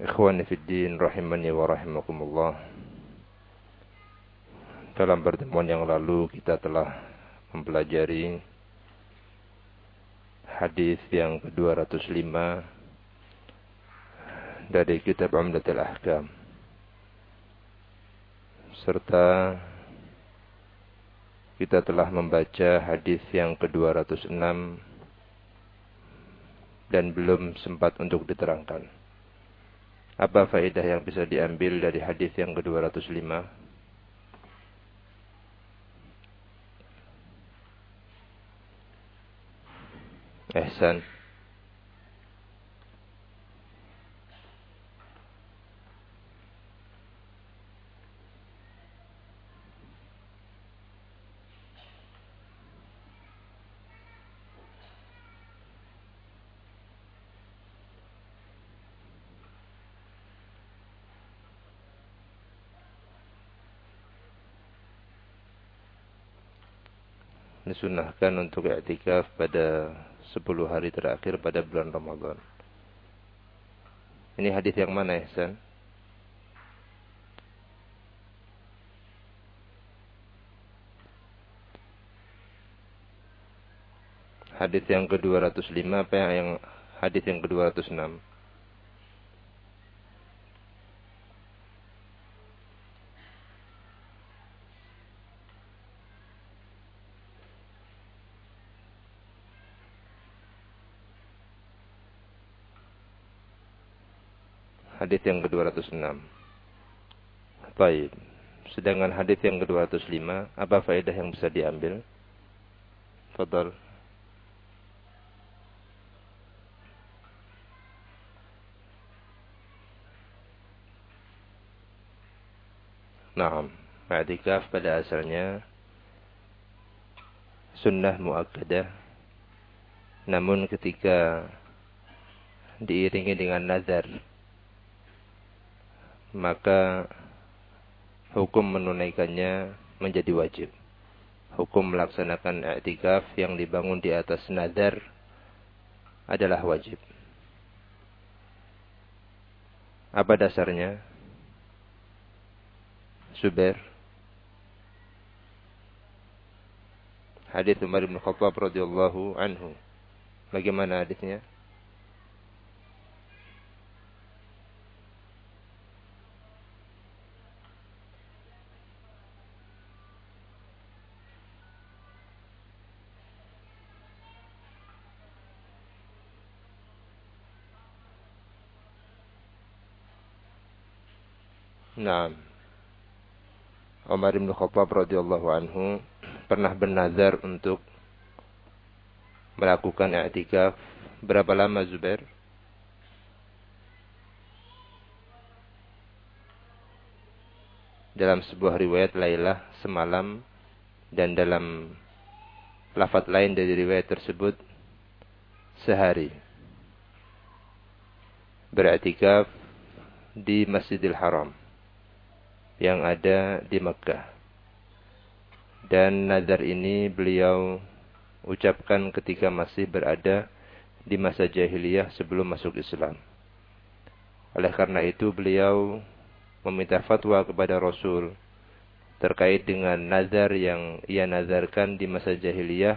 Ikhwani fi din rahimani wa rahimakumullah. Dalam pertemuan yang lalu kita telah mempelajari hadis yang ke-205 dari kitab Umdatul Ahkam. Serta kita telah membaca hadis yang ke-206 dan belum sempat untuk diterangkan. Apa faedah yang bisa diambil dari hadis yang ke-205? Ehsan. Disunahkan untuk i'tikaf pada 10 hari terakhir pada bulan Ramadan. Ini hadis yang mana, Ihsan? Hadis yang ke-205 apa yang hadis yang ke-206? Hadis yang ke-206. Baik. Sedangkan hadis yang ke-205, apa faedah yang bisa diambil? Fadal. Nah, i'tikaf pada asalnya sunnah muakkadah. Namun ketika diiringi dengan nazar maka hukum menunaikannya menjadi wajib. Hukum melaksanakan i'tikaf yang dibangun di atas nadar adalah wajib. Apa dasarnya? Subair. Hadis Umar bin Khattab radhiyallahu anhu. Bagaimana hadisnya? Nah, Umar bin Khattab radhiyallahu anhu pernah bernazar untuk melakukan i'tikaf berapa lama Zubair? Dalam sebuah riwayat Lailah semalam dan dalam lafaz lain dari riwayat tersebut sehari. Beriktikaf di Masjidil Haram yang ada di Mekah. Dan nazar ini beliau ucapkan ketika masih berada di masa jahiliyah sebelum masuk Islam. Oleh karena itu beliau meminta fatwa kepada Rasul terkait dengan nazar yang ia nazarkan di masa jahiliyah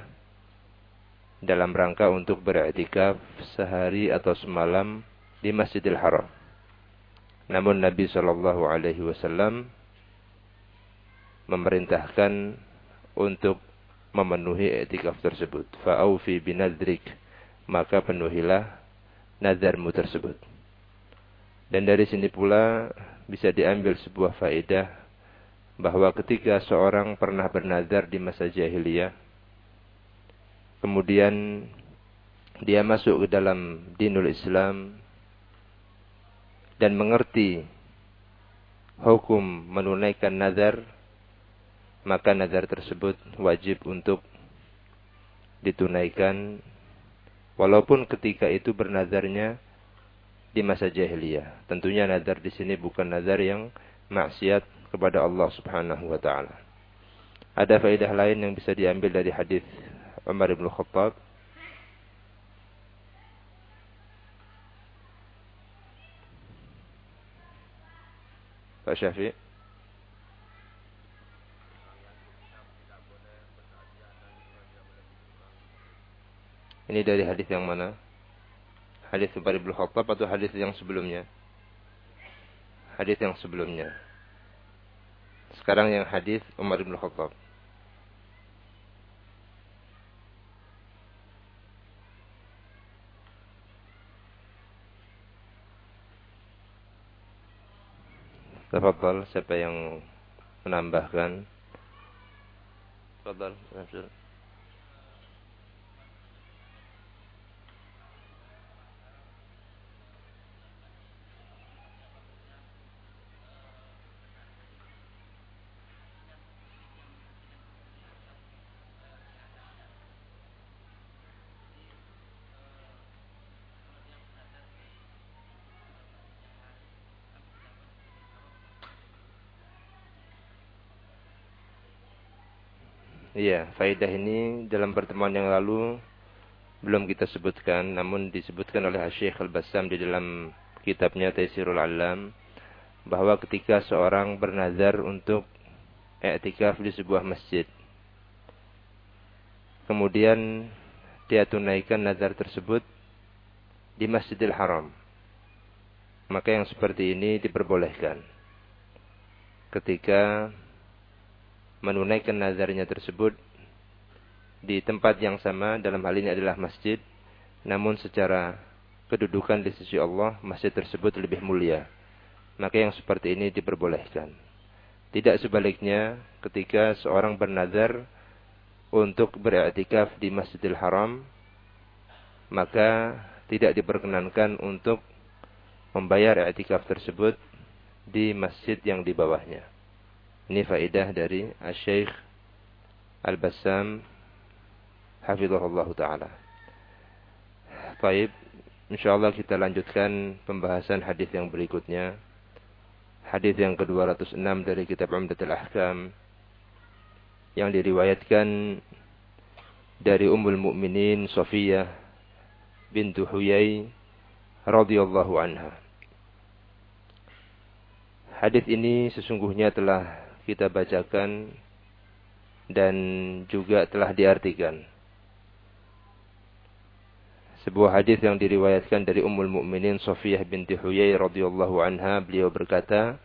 dalam rangka untuk beriktikaf sehari atau semalam di Masjidil Haram. Namun Nabi Shallallahu Alaihi Wasallam memerintahkan untuk memenuhi etikaf tersebut. Fa'aufi binadrik. Maka penuhilah nazarmu tersebut. Dan dari sini pula bisa diambil sebuah faedah bahwa ketika seorang pernah bernazar di masa jahiliyah, kemudian dia masuk ke dalam dinul Islam, dan mengerti hukum menunaikan nazar, maka nazar tersebut wajib untuk ditunaikan walaupun ketika itu bernazarnya di masa jahiliyah. Tentunya nazar di sini bukan nazar yang maksiat kepada Allah Subhanahu wa taala. Ada faedah lain yang bisa diambil dari hadis Umar bin Khattab Pak Syafiq Ini dari hadis yang mana? Hadis Umar bin Khattab atau hadis yang sebelumnya? Hadis yang sebelumnya. Sekarang yang hadis Umar bin Khattab. Tafadhal siapa yang menambahkan? Tafadhal, Iya, faidah ini dalam pertemuan yang lalu belum kita sebutkan, namun disebutkan oleh Syekh Al-Bassam di dalam kitabnya Taisirul Alam bahwa ketika seorang bernazar untuk i'tikaf di sebuah masjid, kemudian dia tunaikan nazar tersebut di Masjidil Haram, maka yang seperti ini diperbolehkan. Ketika menunaikan nazarnya tersebut di tempat yang sama dalam hal ini adalah masjid. Namun secara kedudukan di sisi Allah masjid tersebut lebih mulia. Maka yang seperti ini diperbolehkan. Tidak sebaliknya ketika seorang bernazar untuk beriktikaf di Masjidil Haram maka tidak diperkenankan untuk membayar iktikaf tersebut di masjid yang di bawahnya ini faidah dari Syekh Al-Bassam hafizahullah taala. Baik, insyaallah kita lanjutkan pembahasan hadis yang berikutnya. Hadis yang ke-206 dari kitab Umdatul Ahkam yang diriwayatkan dari Ummul Mukminin Sofiyah bintu Huyai radhiyallahu anha. Hadis ini sesungguhnya telah kita bacakan dan juga telah diartikan. Sebuah hadis yang diriwayatkan dari Ummul Mukminin Safiyah binti Huyai radhiyallahu anha, beliau berkata,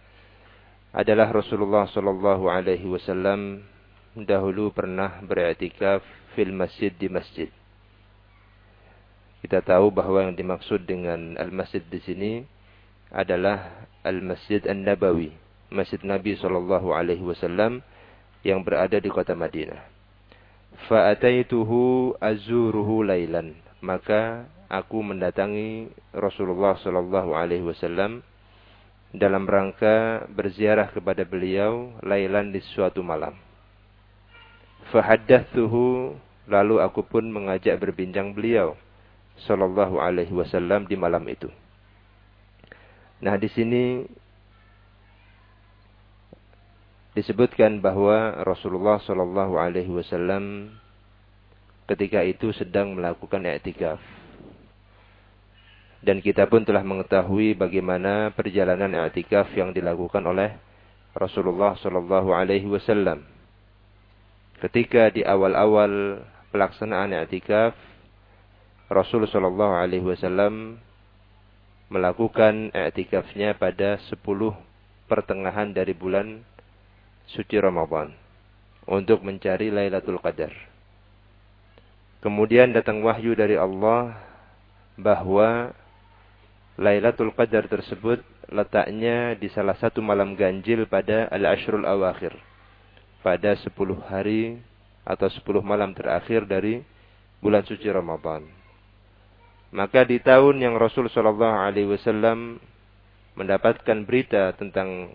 adalah Rasulullah sallallahu alaihi wasallam dahulu pernah beriktikaf fil masjid di masjid. Kita tahu bahwa yang dimaksud dengan al-masjid di sini adalah al-Masjid An-Nabawi, Masjid Nabi Shallallahu Alaihi Wasallam yang berada di kota Madinah. Fa'ataituhu azuruhu lailan. Maka aku mendatangi Rasulullah Shallallahu Alaihi Wasallam dalam rangka berziarah kepada beliau lailan di suatu malam. Fahaddathuhu lalu aku pun mengajak berbincang beliau Shallallahu Alaihi Wasallam di malam itu. Nah di sini disebutkan bahwa Rasulullah Shallallahu Alaihi Wasallam ketika itu sedang melakukan i'tikaf. Dan kita pun telah mengetahui bagaimana perjalanan i'tikaf yang dilakukan oleh Rasulullah Shallallahu Alaihi Wasallam. Ketika di awal-awal pelaksanaan i'tikaf, Rasul Shallallahu Alaihi Wasallam melakukan i'tikafnya pada 10 pertengahan dari bulan suci Ramadan untuk mencari Lailatul Qadar. Kemudian datang wahyu dari Allah bahwa Lailatul Qadar tersebut letaknya di salah satu malam ganjil pada Al-Ashrul Awakhir. Pada 10 hari atau 10 malam terakhir dari bulan suci Ramadan. Maka di tahun yang Rasul Shallallahu Alaihi Wasallam mendapatkan berita tentang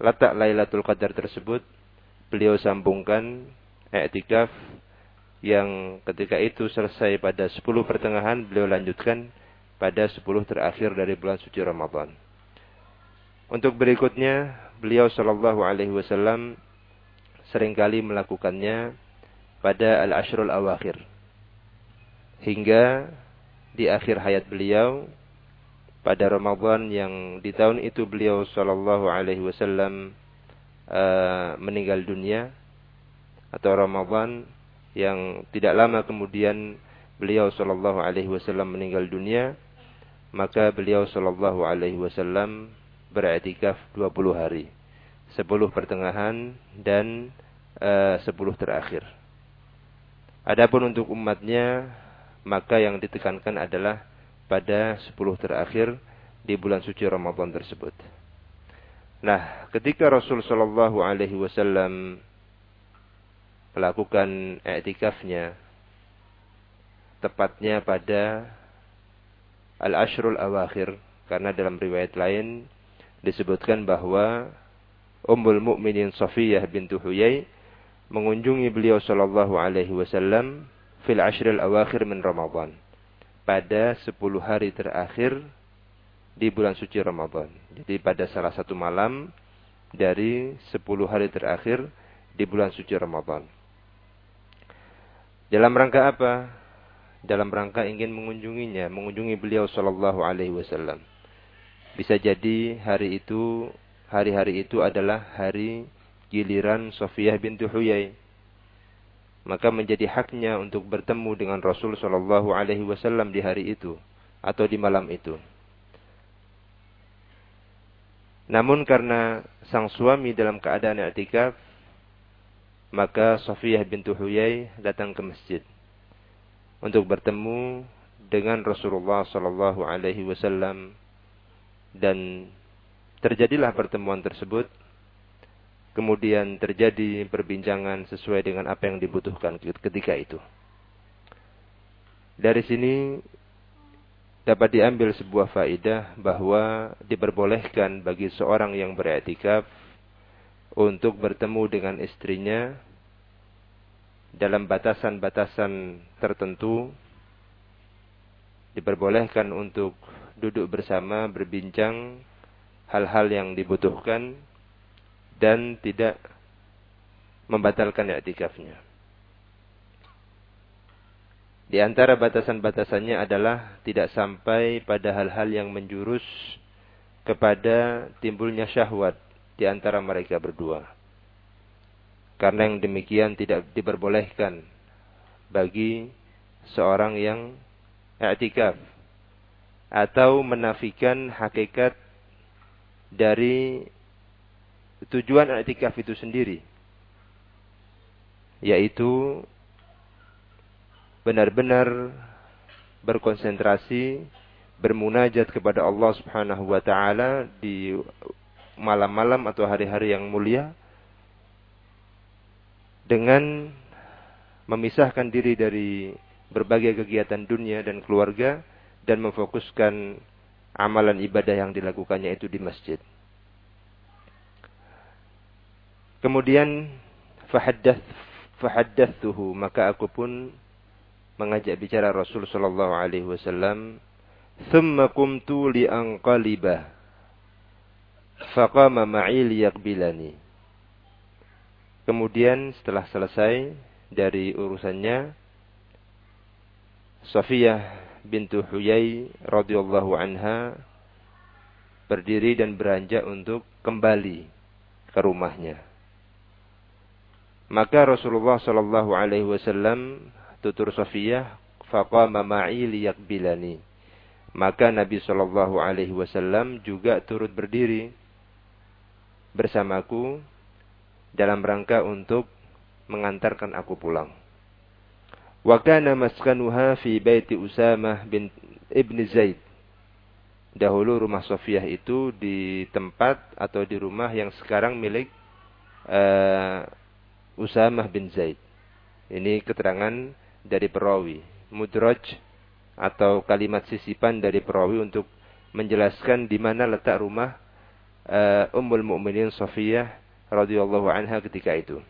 letak Lailatul Qadar tersebut beliau sambungkan i'tikaf yang ketika itu selesai pada 10 pertengahan beliau lanjutkan pada 10 terakhir dari bulan suci Ramadan. Untuk berikutnya beliau Shallallahu alaihi wasallam sering kali melakukannya pada al-ashrul awakhir. Hingga di akhir hayat beliau pada Ramadan yang di tahun itu beliau Shallallahu Alaihi Wasallam uh, meninggal dunia atau Ramadan yang tidak lama kemudian beliau Shallallahu Alaihi Wasallam meninggal dunia maka beliau Shallallahu Alaihi Wasallam beriktikaf 20 hari 10 pertengahan dan uh, eh, 10 terakhir. Adapun untuk umatnya maka yang ditekankan adalah pada 10 terakhir di bulan suci Ramadan tersebut. Nah, ketika Rasul Shallallahu Alaihi Wasallam melakukan etikafnya, tepatnya pada al-ashrul awakhir, karena dalam riwayat lain disebutkan bahwa Ummul Mukminin Safiyah bintu Huyai mengunjungi beliau Shallallahu Alaihi Wasallam fil ashril awakhir min Ramadan pada 10 hari terakhir di bulan suci Ramadan. Jadi pada salah satu malam dari 10 hari terakhir di bulan suci Ramadan. Dalam rangka apa? Dalam rangka ingin mengunjunginya, mengunjungi beliau sallallahu alaihi wasallam. Bisa jadi hari itu, hari-hari itu adalah hari giliran Sofiyah bintu Huyai maka menjadi haknya untuk bertemu dengan Rasul Shallallahu Alaihi Wasallam di hari itu atau di malam itu. Namun karena sang suami dalam keadaan i'tikaf, maka Safiyah bintu Huyai datang ke masjid untuk bertemu dengan Rasulullah Shallallahu Alaihi Wasallam dan terjadilah pertemuan tersebut kemudian terjadi perbincangan sesuai dengan apa yang dibutuhkan ketika itu. Dari sini dapat diambil sebuah faidah bahwa diperbolehkan bagi seorang yang beriktikaf untuk bertemu dengan istrinya dalam batasan-batasan tertentu diperbolehkan untuk duduk bersama berbincang hal-hal yang dibutuhkan dan tidak membatalkan i'tikafnya. Di antara batasan-batasannya adalah tidak sampai pada hal-hal yang menjurus kepada timbulnya syahwat di antara mereka berdua. Karena yang demikian tidak diperbolehkan bagi seorang yang i'tikaf atau menafikan hakikat dari tujuan i'tikaf itu sendiri yaitu benar-benar berkonsentrasi bermunajat kepada Allah Subhanahu wa taala di malam-malam atau hari-hari yang mulia dengan memisahkan diri dari berbagai kegiatan dunia dan keluarga dan memfokuskan amalan ibadah yang dilakukannya itu di masjid. Kemudian fahaddath fahaddathuhu maka aku pun mengajak bicara Rasul sallallahu alaihi wasallam thumma qumtu li anqaliba faqama ma'i liyaqbilani Kemudian setelah selesai dari urusannya Safiyah bintu Huyai radhiyallahu anha berdiri dan beranjak untuk kembali ke rumahnya. Maka Rasulullah Shallallahu Alaihi Wasallam tutur Safiyah, faqama ma'i liyakbilani. Maka Nabi Shallallahu Alaihi Wasallam juga turut berdiri bersamaku dalam rangka untuk mengantarkan aku pulang. Wa kana maskanuha fi baiti Usamah bin Ibn Zaid. Dahulu rumah Sofiyah itu di tempat atau di rumah yang sekarang milik uh, Usamah bin Zaid. Ini keterangan dari perawi. Mudraj atau kalimat sisipan dari perawi untuk menjelaskan di mana letak rumah uh, Ummul Mukminin Safiyah radhiyallahu anha ketika itu.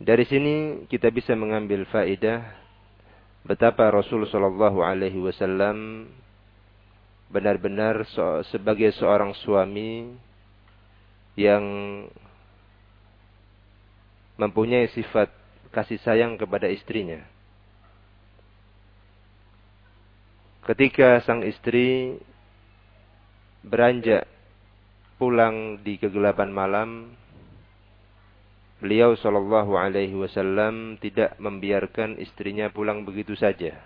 Dari sini kita bisa mengambil faedah betapa Rasul Shallallahu Alaihi Wasallam benar-benar sebagai seorang suami yang mempunyai sifat kasih sayang kepada istrinya. Ketika sang istri beranjak pulang di kegelapan malam, beliau Shallallahu Alaihi Wasallam tidak membiarkan istrinya pulang begitu saja.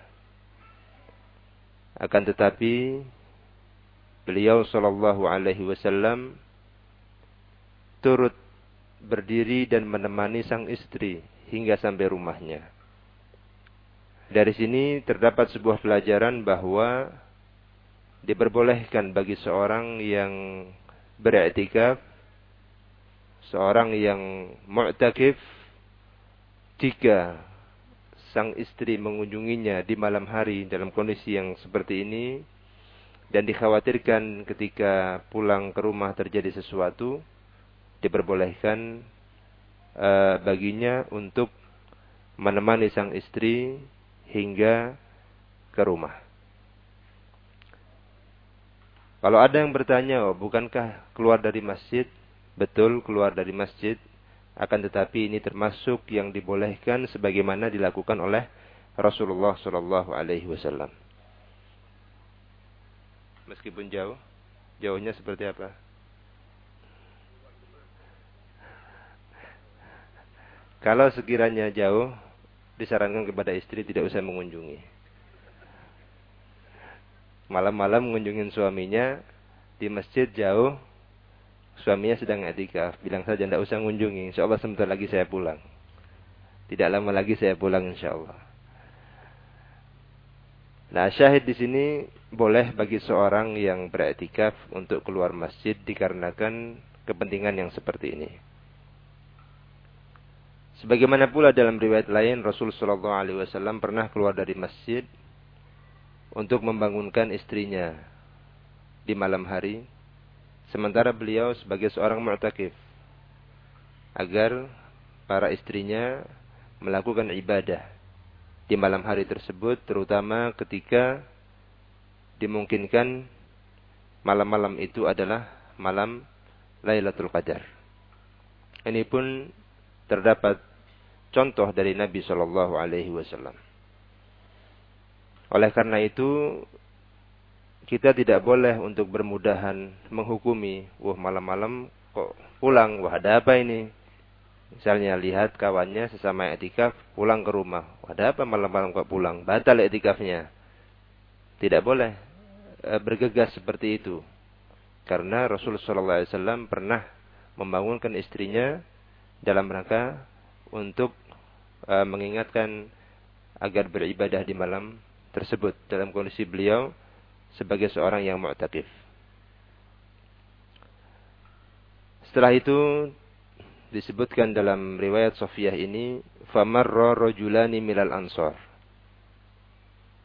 Akan tetapi beliau Shallallahu Alaihi Wasallam turut berdiri dan menemani sang istri hingga sampai rumahnya. Dari sini terdapat sebuah pelajaran bahwa diperbolehkan bagi seorang yang beriktikaf, seorang yang mu'takif, jika sang istri mengunjunginya di malam hari dalam kondisi yang seperti ini, dan dikhawatirkan ketika pulang ke rumah terjadi sesuatu, diperbolehkan uh, baginya untuk menemani sang istri hingga ke rumah. Kalau ada yang bertanya, oh, bukankah keluar dari masjid? Betul, keluar dari masjid. Akan tetapi ini termasuk yang dibolehkan sebagaimana dilakukan oleh Rasulullah Shallallahu Alaihi Wasallam. Meskipun jauh, jauhnya seperti apa? Kalau sekiranya jauh, disarankan kepada istri tidak usah mengunjungi. Malam-malam mengunjungi suaminya di masjid jauh, suaminya sedang etikaf. Bilang saja tidak usah mengunjungi, insya Allah sebentar lagi saya pulang. Tidak lama lagi saya pulang insya Allah. Nah syahid di sini boleh bagi seorang yang beretikaf untuk keluar masjid dikarenakan kepentingan yang seperti ini. Sebagaimana pula dalam riwayat lain Rasul Shallallahu Alaihi Wasallam pernah keluar dari masjid untuk membangunkan istrinya di malam hari, sementara beliau sebagai seorang mu'takif agar para istrinya melakukan ibadah di malam hari tersebut, terutama ketika dimungkinkan malam-malam itu adalah malam Lailatul Qadar. Ini pun terdapat contoh dari Nabi Shallallahu Alaihi Wasallam. Oleh karena itu, kita tidak boleh untuk bermudahan menghukumi, wah malam-malam kok pulang, wah ada apa ini? Misalnya lihat kawannya sesama etikaf pulang ke rumah, wah ada apa malam-malam kok pulang? Batal etikafnya. Tidak boleh e, bergegas seperti itu. Karena Rasulullah SAW pernah membangunkan istrinya dalam rangka untuk uh, mengingatkan agar beribadah di malam tersebut dalam kondisi beliau sebagai seorang yang mu'takif. Setelah itu disebutkan dalam riwayat Sofiyah ini, famarra rajulani milal ansor.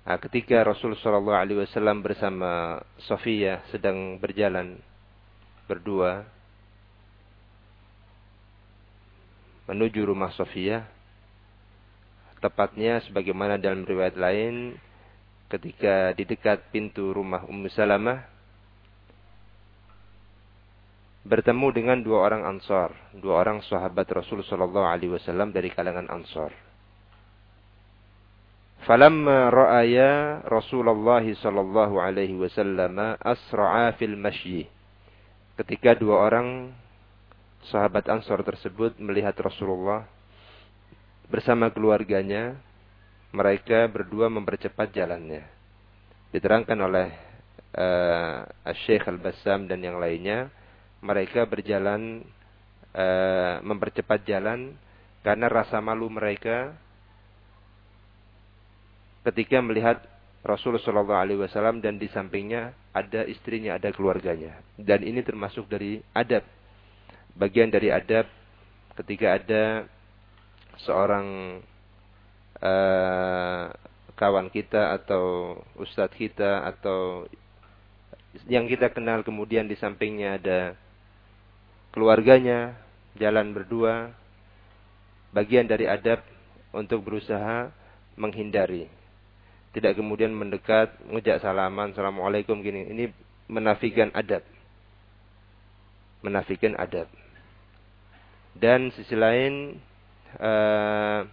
Nah, ketika Rasul Shallallahu Alaihi Wasallam bersama Sofiyah sedang berjalan berdua menuju rumah Sofiyah, Tepatnya sebagaimana dalam riwayat lain ketika di dekat pintu rumah Ummu Salamah bertemu dengan dua orang Ansar, dua orang sahabat Rasul sallallahu alaihi wasallam dari kalangan Ansar. Falamma ra'aya Rasulullah sallallahu alaihi wasallam asra'a fil masyi. Ketika dua orang sahabat Ansar tersebut melihat Rasulullah bersama keluarganya, mereka berdua mempercepat jalannya. Diterangkan oleh uh, Syekh Al-Bassam dan yang lainnya, mereka berjalan uh, mempercepat jalan karena rasa malu mereka ketika melihat Rasulullah Shallallahu dan di sampingnya ada istrinya, ada keluarganya. Dan ini termasuk dari adab, bagian dari adab ketika ada seorang uh, kawan kita atau ustadz kita atau yang kita kenal kemudian di sampingnya ada keluarganya, jalan berdua, bagian dari adab untuk berusaha menghindari. Tidak kemudian mendekat, ngejak salaman, assalamualaikum gini. Ini menafikan adab. Menafikan adab. Dan sisi lain, uh,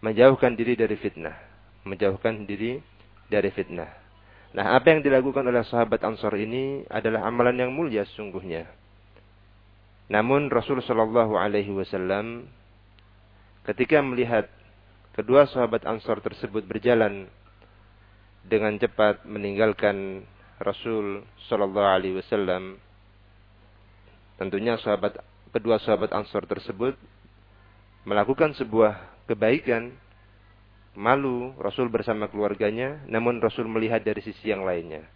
menjauhkan diri dari fitnah. Menjauhkan diri dari fitnah. Nah, apa yang dilakukan oleh sahabat Ansor ini adalah amalan yang mulia sesungguhnya. Namun Rasul Shallallahu Alaihi Wasallam ketika melihat kedua sahabat Ansor tersebut berjalan dengan cepat meninggalkan Rasul Shallallahu Alaihi Wasallam, tentunya sahabat kedua sahabat Ansor tersebut melakukan sebuah kebaikan, malu Rasul bersama keluarganya, namun Rasul melihat dari sisi yang lainnya.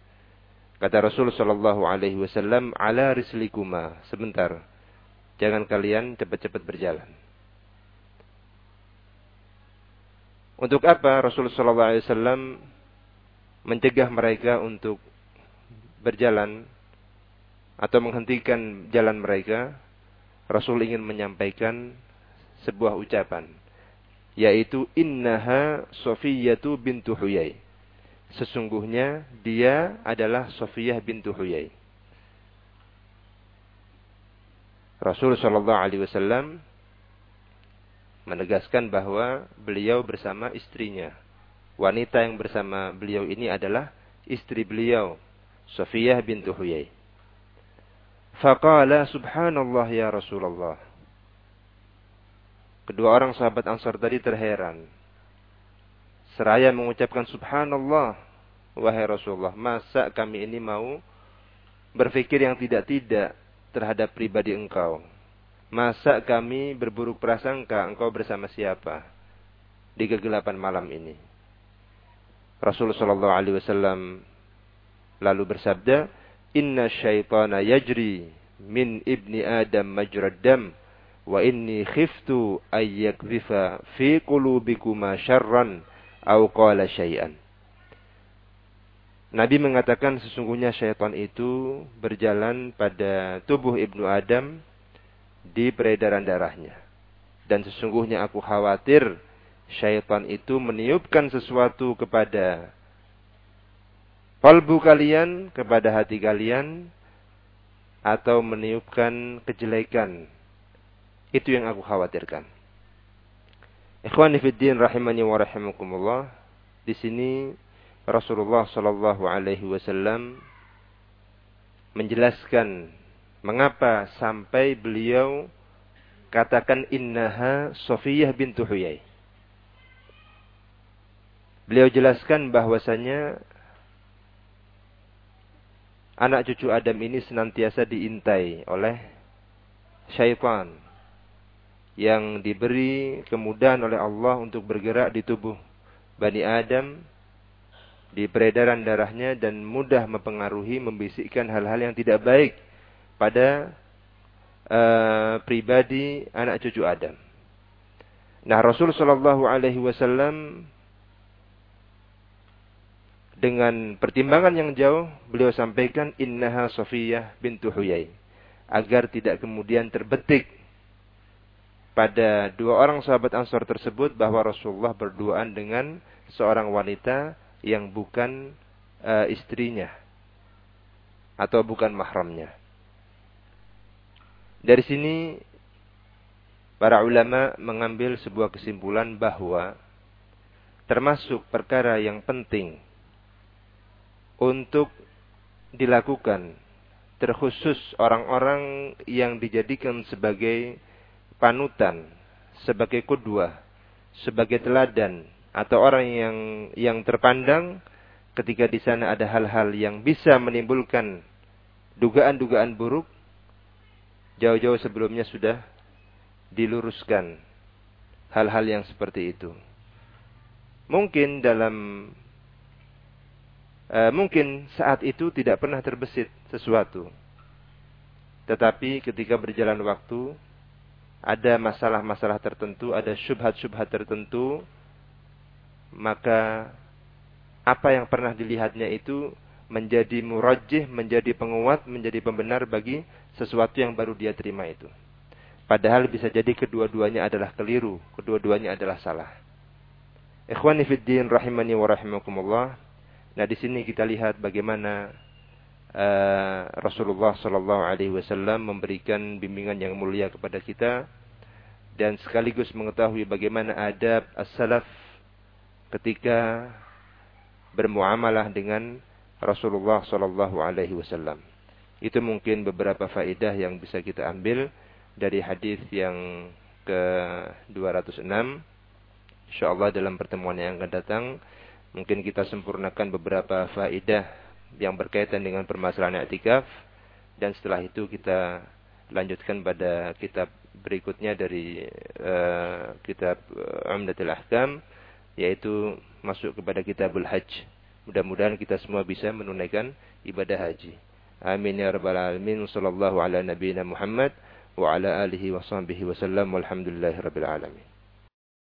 Kata Rasul Shallallahu Alaihi Wasallam, ala rislikuma, sebentar, Jangan kalian cepat-cepat berjalan. Untuk apa Rasulullah SAW mencegah mereka untuk berjalan atau menghentikan jalan mereka? Rasul ingin menyampaikan sebuah ucapan yaitu innaha Sofiyatu bintu Huyai. Sesungguhnya dia adalah Sofiyah bintu Huyai. Rasul Shallallahu Alaihi Wasallam menegaskan bahwa beliau bersama istrinya. Wanita yang bersama beliau ini adalah istri beliau, Sofiyah bintu Huyai. Faqala subhanallah ya Rasulullah. Kedua orang sahabat Ansar tadi terheran. Seraya mengucapkan subhanallah, wahai Rasulullah, masa kami ini mau berpikir yang tidak-tidak terhadap pribadi engkau. Masa kami berburuk prasangka engkau bersama siapa di kegelapan malam ini? Rasulullah Shallallahu Alaihi Wasallam lalu bersabda, Inna syaitana yajri min ibni Adam majrad dam wa inni khiftu ayyakzifa fi qulubikuma syarran au qala syai'an. Nabi mengatakan sesungguhnya syaitan itu berjalan pada tubuh Ibnu Adam di peredaran darahnya. Dan sesungguhnya aku khawatir syaitan itu meniupkan sesuatu kepada kalbu kalian, kepada hati kalian, atau meniupkan kejelekan. Itu yang aku khawatirkan. Ikhwani fiddin rahimani wa rahimakumullah. Di sini Rasulullah Shallallahu Alaihi Wasallam menjelaskan mengapa sampai beliau katakan innaha Sofiyah bintu Huyai. Beliau jelaskan bahwasanya anak cucu Adam ini senantiasa diintai oleh syaitan yang diberi kemudahan oleh Allah untuk bergerak di tubuh Bani Adam di peredaran darahnya dan mudah mempengaruhi, membisikkan hal-hal yang tidak baik pada uh, pribadi anak cucu Adam. Nah, Rasul Shallallahu Alaihi Wasallam dengan pertimbangan yang jauh, beliau sampaikan innaha Sofiyah bintu Huyai agar tidak kemudian terbetik pada dua orang sahabat Ansor tersebut bahwa Rasulullah berduaan dengan seorang wanita yang bukan uh, istrinya atau bukan mahramnya. Dari sini para ulama mengambil sebuah kesimpulan bahwa termasuk perkara yang penting untuk dilakukan terkhusus orang-orang yang dijadikan sebagai panutan, sebagai kudua, sebagai teladan atau orang yang yang terpandang ketika di sana ada hal-hal yang bisa menimbulkan dugaan-dugaan buruk jauh-jauh sebelumnya sudah diluruskan hal-hal yang seperti itu. Mungkin dalam uh, mungkin saat itu tidak pernah terbesit sesuatu. Tetapi ketika berjalan waktu ada masalah-masalah tertentu, ada syubhat-syubhat tertentu maka apa yang pernah dilihatnya itu menjadi murajih, menjadi penguat, menjadi pembenar bagi sesuatu yang baru dia terima itu. Padahal bisa jadi kedua-duanya adalah keliru, kedua-duanya adalah salah. Ikhwani fiddin rahimani wa rahimakumullah. Nah, di sini kita lihat bagaimana uh, Rasulullah sallallahu alaihi wasallam memberikan bimbingan yang mulia kepada kita dan sekaligus mengetahui bagaimana adab as-salaf ketika bermuamalah dengan Rasulullah sallallahu alaihi wasallam. Itu mungkin beberapa faedah yang bisa kita ambil dari hadis yang ke 206 insyaallah dalam pertemuan yang akan datang mungkin kita sempurnakan beberapa faedah yang berkaitan dengan permasalahan i'tikaf dan setelah itu kita lanjutkan pada kitab berikutnya dari uh, kitab uh, Umdatul Ahkam yaitu masuk kepada kitabul hajj. Mudah-mudahan kita semua bisa menunaikan ibadah haji. Amin ya rabbal alamin. Sallallahu ala nabiyina Muhammad wa ala alihi alamin.